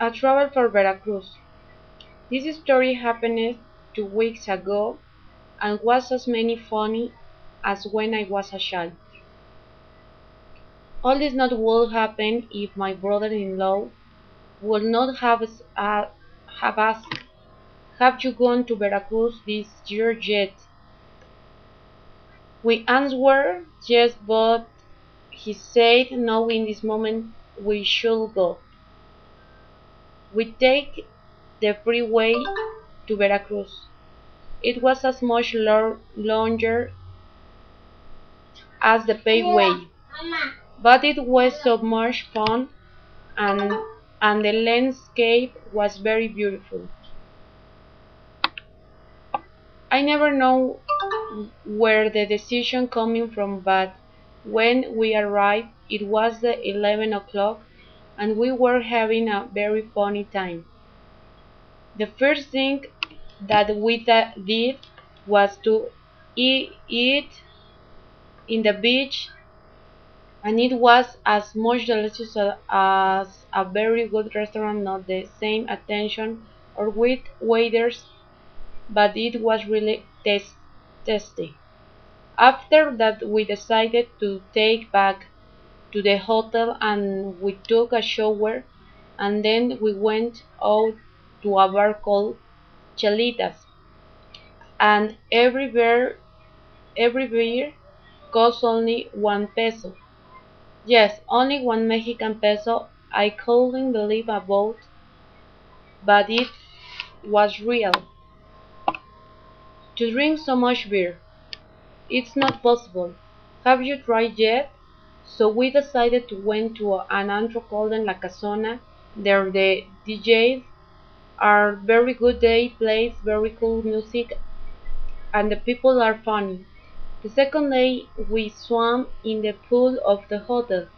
A travel for Veracruz. This story happened two weeks ago and was as many funny as when I was a child. All this not would happen if my brother-in-law would not have, uh, have asked, Have you gone to Veracruz this year yet? We answered yes, but he said no in this moment we should go. We take the freeway to Veracruz. It was as much longer as the paved way, but it was so much fun and, and the landscape was very beautiful. I never know where the decision coming from, but when we arrived, it was the 11 o'clock and we were having a very funny time. The first thing that we did was to eat in the beach and it was as much delicious as a very good restaurant not the same attention or with waiters but it was really tasty after that we decided to take back to the hotel and we took a shower and then we went out to a bar called Chelitas and every beer every beer cost only one peso. Yes, only one Mexican peso. I couldn't believe about but it was real. To drink so much beer. It's not possible. Have you tried yet? So we decided to went to an antro called La Casona. There the DJs are very good. They play very cool music and the people are funny. The second day we swam in the pool of the hotel.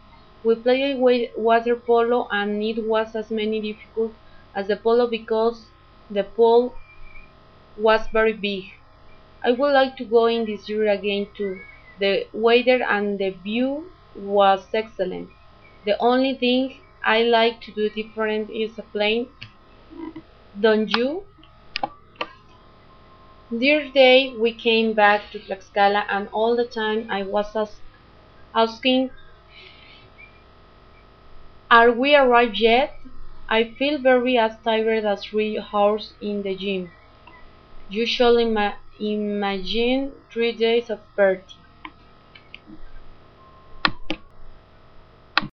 We played water polo and it was as many difficult as the polo because the pool was very big. I would like to go in this year again too. The weather and the view was excellent. The only thing I like to do different is a plane. Don't you? This day we came back to Tlaxcala and all the time I was asking, Are we arrived yet? I feel very as tired as three hours in the gym. You should ima imagine three days of party.